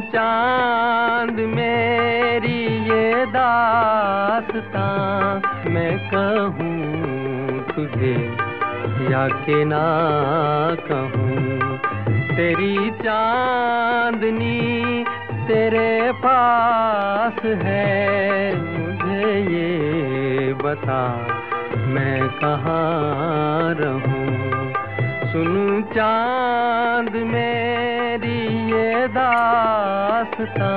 चाँद मेरी ये दास्तां, मैं कहूँ तुझे या के ना कहूँ। तेरी चांदनी तेरे पास है, मुझे ये बता, मैं कहाँ रहूँ। सुन चाँद मेरी ये दास्तां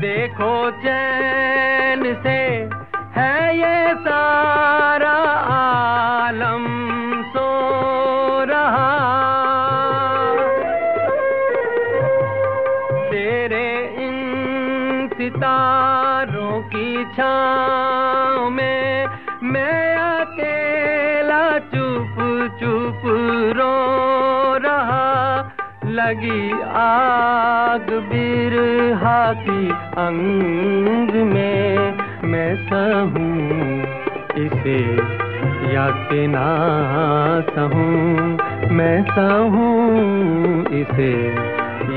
देखो चैन से है ये सारा सितारों की छाँव में मैं अकेला चुप चुप रो रहा। लगी आग बिरहा की अंग में मैं सहूँ, इसे या के ना सहूँ। मैं सहूँ, इसे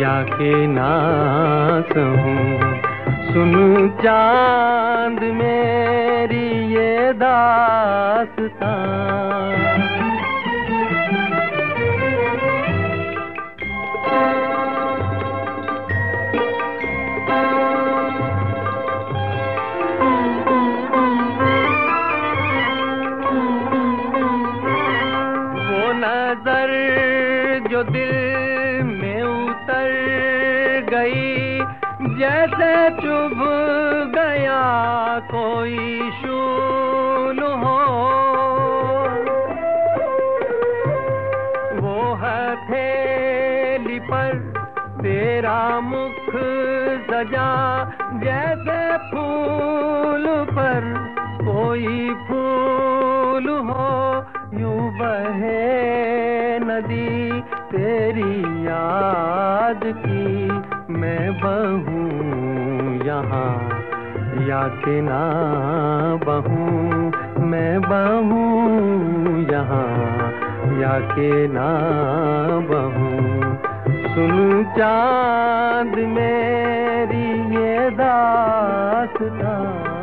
या के ना सहूँ। चाँद मेरी ये दास्तां वो नज़र जो दिल में जैसे चुभ गया कोई शूल हो। वो हथेली पर तेरा मुख सजा, जैसे फूल पर कोई फूल हो। यूँ बहे नदी तेरी याद की। यहाँ या के ना बहू, मैं बहू यहाँ। या के ना बहू, सुन चाँद मेरी ये दास्तां